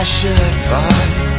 I should fight.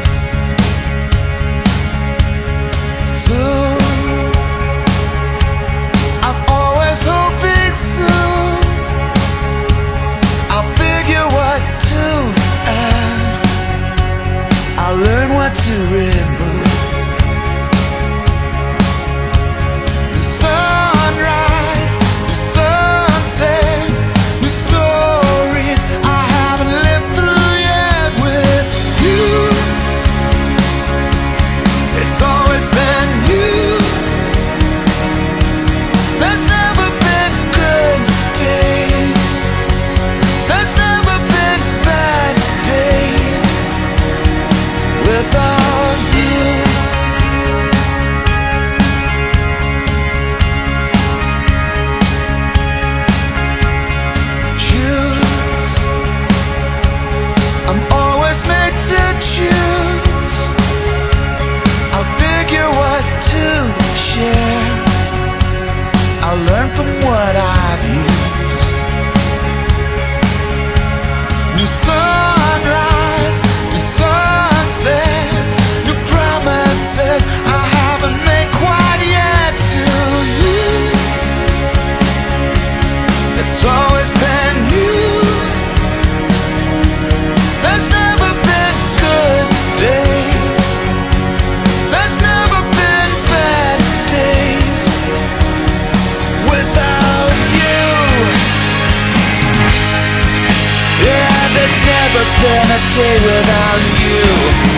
day without you.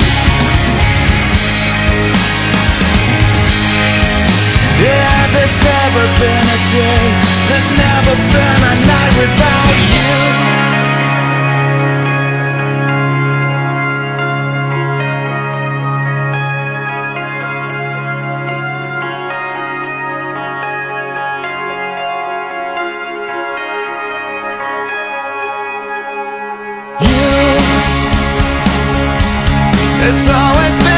Yeah, there's never been a day There's never been a It's always been